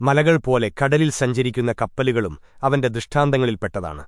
മലകൾ പോലെ കടലിൽ സഞ്ചരിക്കുന്ന കപ്പലുകളും അവന്റെ ദൃഷ്ടാന്തങ്ങളിൽപ്പെട്ടതാണ്.